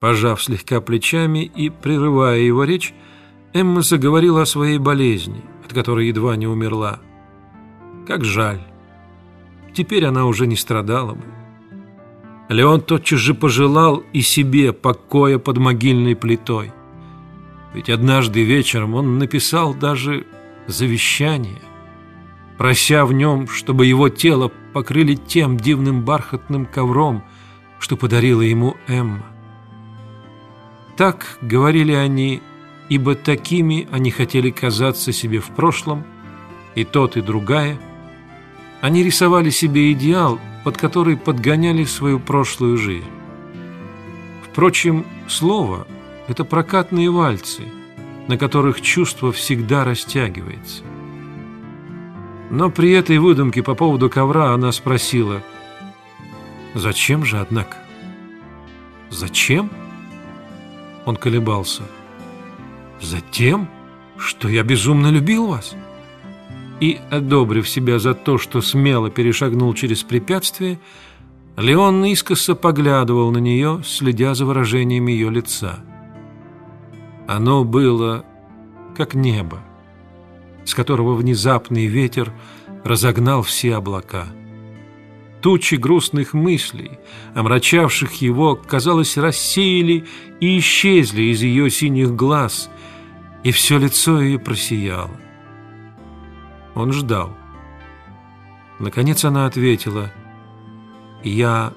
Пожав слегка плечами и прерывая его речь, Эмма заговорила о своей болезни, от которой едва не умерла. Как жаль. Теперь она уже не страдала бы. Леон тотчас же пожелал и себе покоя под могильной плитой. Ведь однажды вечером он написал даже завещание, прося в нем, чтобы его тело покрыли тем дивным бархатным ковром, что подарила ему Эмма. Так говорили они, ибо такими они хотели казаться себе в прошлом, и тот, и другая. Они рисовали себе идеал, под который подгоняли свою прошлую жизнь. Впрочем, слово – это прокатные вальцы, на которых чувство всегда растягивается. Но при этой выдумке по поводу ковра она спросила, «Зачем же, однако?» «Зачем?» Он колебался. «Затем, что я безумно любил вас». И, одобрив себя за то, что смело перешагнул через препятствие, Леон искоса поглядывал на нее, следя за выражением ее лица. Оно было как небо, с которого внезапный ветер разогнал все облака. Тучи грустных мыслей, омрачавших его, казалось, рассеяли и исчезли из ее синих глаз, и все лицо ее просияло. Он ждал. Наконец она ответила, «Я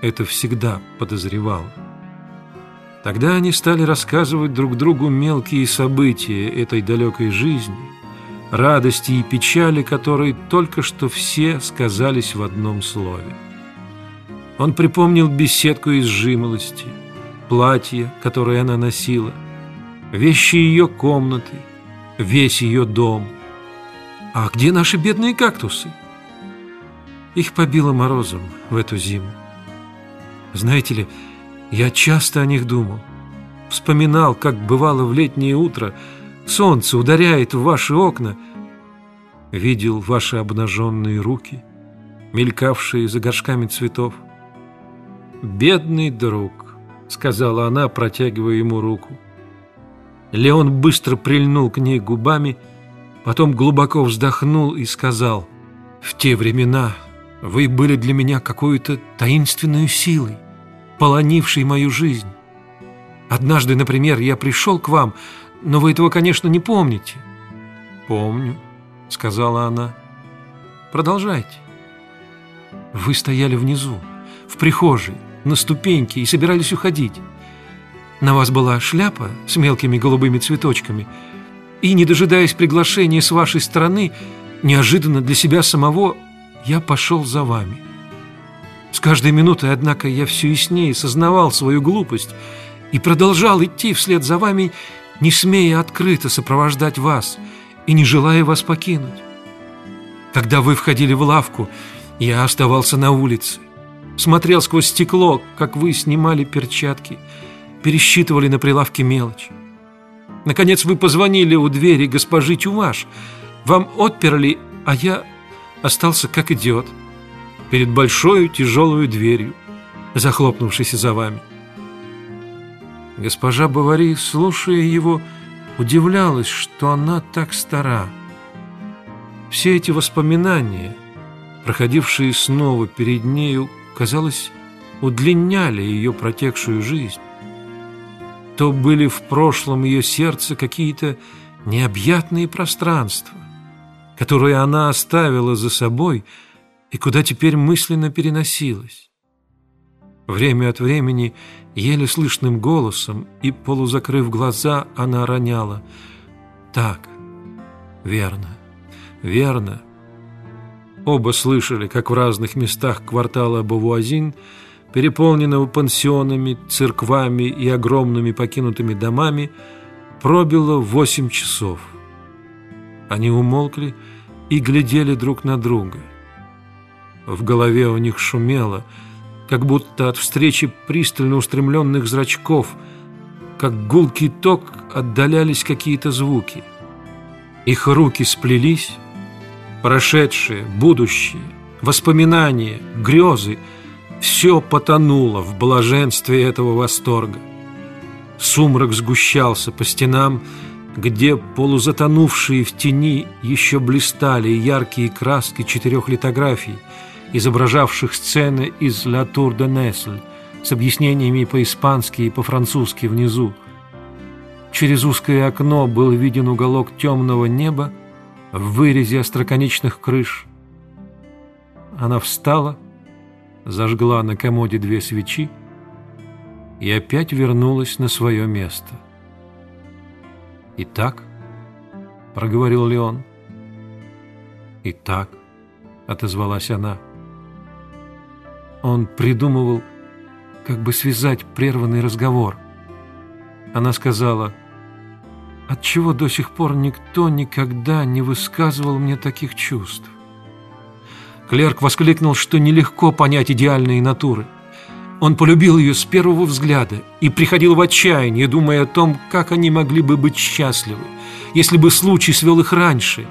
это всегда подозревал». Тогда они стали рассказывать друг другу мелкие события этой далекой жизни – радости и печали, которые только что все сказались в одном слове. Он припомнил беседку из жимолости, платье, которое она носила, вещи ее комнаты, весь ее дом. А где наши бедные кактусы? Их побило морозом в эту зиму. Знаете ли, я часто о них думал. Вспоминал, как бывало в летнее утро – Солнце ударяет в ваши окна. Видел ваши обнаженные руки, мелькавшие за горшками цветов. «Бедный друг», — сказала она, протягивая ему руку. Леон быстро прильнул к ней губами, потом глубоко вздохнул и сказал, «В те времена вы были для меня какой-то таинственной силой, полонившей мою жизнь. Однажды, например, я пришел к вам, — но вы этого, конечно, не помните. Помню, сказала она. Продолжайте. Вы стояли внизу, в прихожей, на ступеньке и собирались уходить. На вас была шляпа с мелкими голубыми цветочками, и, не дожидаясь приглашения с вашей стороны, неожиданно для себя самого я пошел за вами. С каждой минутой, однако, я все яснее сознавал свою глупость и продолжал идти вслед за вами, не смея открыто сопровождать вас и не желая вас покинуть. Когда вы входили в лавку, я оставался на улице, смотрел сквозь стекло, как вы снимали перчатки, пересчитывали на прилавке мелочь. Наконец вы позвонили у двери госпожи Чуваш, вам отперли, а я остался как идиот перед большой тяжелой дверью, захлопнувшейся за вами. Госпожа Бавари, слушая его, удивлялась, что она так стара. Все эти воспоминания, проходившие снова перед нею, казалось, удлиняли ее протекшую жизнь. То были в прошлом ее сердце какие-то необъятные пространства, которые она оставила за собой и куда теперь мысленно переносилась. Время от времени, еле слышным голосом и полузакрыв глаза, она роняла. «Так, верно, верно». Оба слышали, как в разных местах квартала Бавуазин, переполненного пансионами, церквами и огромными покинутыми домами, пробило восемь часов. Они умолкли и глядели друг на друга. В голове у них шумело – как будто от встречи пристально устремленных зрачков, как гулкий ток отдалялись какие-то звуки. Их руки сплелись, прошедшие, будущее, воспоминания, грезы Все потонуло в блаженстве этого восторга. Сумрак сгущался по стенам, где полузатонувшие в тени еще блистали яркие краски четырех литографий, изображавших сцены из «Ла Тур де Несль» с объяснениями по-испански и по-французски внизу. Через узкое окно был виден уголок темного неба в вырезе остроконечных крыш. Она встала, зажгла на комоде две свечи и опять вернулась на свое место. «Итак», — проговорил Леон. «Итак», — отозвалась она. Он придумывал, как бы связать прерванный разговор. Она сказала, «Отчего до сих пор никто никогда не высказывал мне таких чувств?» Клерк воскликнул, что нелегко понять идеальные натуры. Он полюбил ее с первого взгляда и приходил в отчаяние, думая о том, как они могли бы быть счастливы, если бы случай свел их раньше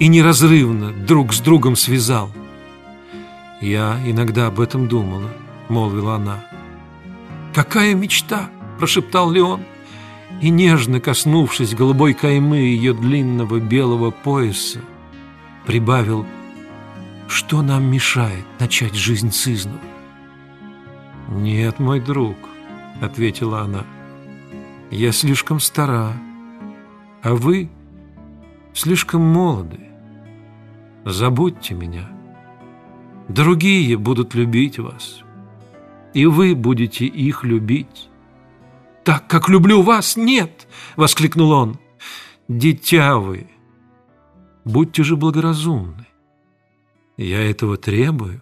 и неразрывно друг с другом связал. «Я иногда об этом думала», — молвила она. «Какая мечта!» — прошептал Леон. И, нежно коснувшись голубой каймы ее длинного белого пояса, прибавил — что нам мешает начать жизнь с изного? «Нет, мой друг», — ответила она, — «я слишком стара, а вы слишком молоды. Забудьте меня. Другие будут любить вас, и вы будете их любить». «Так, как люблю вас, нет!» — воскликнул он. «Дитя вы! Будьте же благоразумны. Я этого требую.